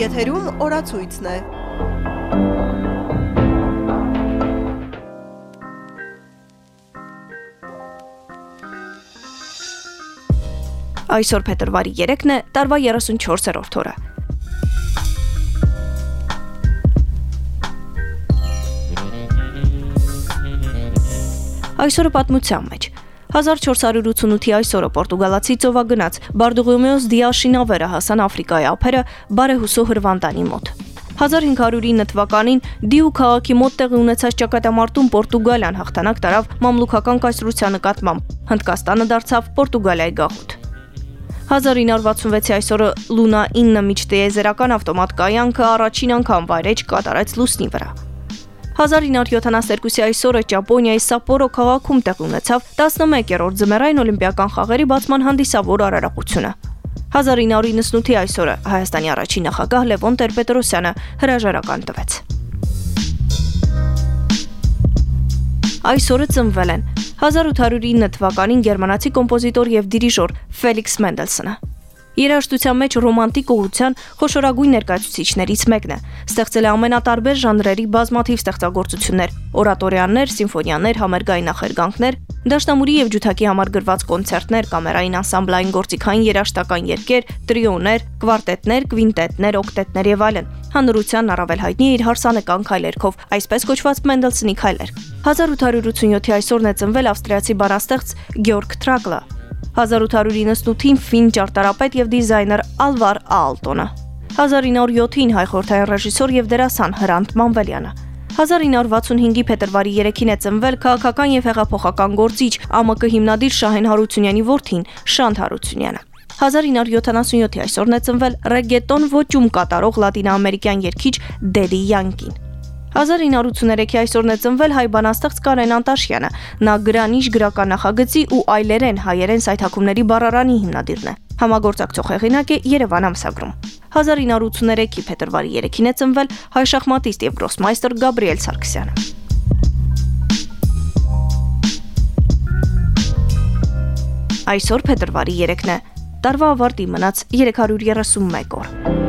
Եթերում օրացույցն է։ Այսօր փետրվարի 3-ն է, տարվա 34-րդ օրը։ Այսօրը պատմության մեջ 1488-ի այսօրը Պորտուգալացի ծովագնաց Բարդուղիմեոս Դիաշինավերը հասան Աֆրիկայի ափերը Բարեհուսո Հրվանդանի մոտ։ 1509 թվականին Դիու քաղաքի մոտ տեղի ունեցած ճակատամարտում Պորտուգալիան հաղթանակ տարավ մամլուքական կայսրության նկատմամբ։ Հնդկաստանը դարձավ Պորտուգալիայի գաղութ։ 1966-ի այսօրը Լունա 9 միջտիեզերական ավտոմատ կայանքը առաջին անգամ վայրեջ կատարեց լուսնի վրա։ 1972-ի այսօրը Ճապոնիայի Սապորո քաղաքում տեղ ունեցավ 11-րդ ձմեռային օլիմպիական խաղերի բացման հանդիսավոր արարողությունը։ 1998-ի այսօրը Հայաստանի առաջին նախագահ Լևոն Տեր-Պետրոսյանը հրաժարական տվեց։ Այսօրը ծնվել են 1809 թվականին գերմանացի կոմպոզիտոր եւ դիրիժոր Ֆելիքս Մենդելսոնը։ Երաժշտության մեջ ռոմանտիկ ուղղության խոշորագույն ներկայացուցիչներից մեկն է։ Ստեղծել է ամենատարբեր ժանրերի բազմաթիվ ստեղծագործություններ՝ օրատորյաներ, սիմֆոնիաներ, համերգային նախերգանքներ, դաշնամուրի եւ ջութակի համար գրված կոնցերտներ, կամերային անսամբլային գործիքային երաժշտական երգեր, տրիոներ, կվարտետներ, կվինտետներ, օկտետներ եւ այլն։ Հանրության առավել հայտնի է իր հարսանեկան քայլերքով, այսպես կոչված Մենդելսոնի քայլեր։ 1887-ի այսօրն է ծնվել ավստրիացի բանաստեղծ Գյորգ Տրակլը, 1898-ին ֆին ճարտարապետ եւ դիզայներ Ալվար Ալտոնը։ 1907-ին հայ խորթային ռեժիսոր եւ դերասան Հրանտ Մանվելյանը։ 1965-ի փետրվարի 3-ին է ծնվել քաղաքական եւ հեղափոխական գործիչ ԱՄԿ հիմնադիր Շահեն Հարությունյանի որդին Շանթ Հարությունյանը։ 1977-ի այսօրն է ծնվել ռեգետոն ոճում կատարող լատինաամերիկյան երգիչ Դեդի Յանկին։ 1983-ի այսօրն է ծնվել հայ բանաստեղծ Կարեն Անտաշյանը։ Նա գրանիշ գրական նախագծի ու այլերեն հայերեն սայթակումների բառարանի հիմնադիրն է։ Համագործակցող հեղինակ է Երևան ամսագրում։ 1983-ի փետրվարի 3-ին է ծնվել հայ շախմատիստ եւ գրոսմայստեր Գաբրիել Սարգսյանը։ Այսօր փետրվարի 3-ն է։ Տարվա ավարտի մնաց 331 օր։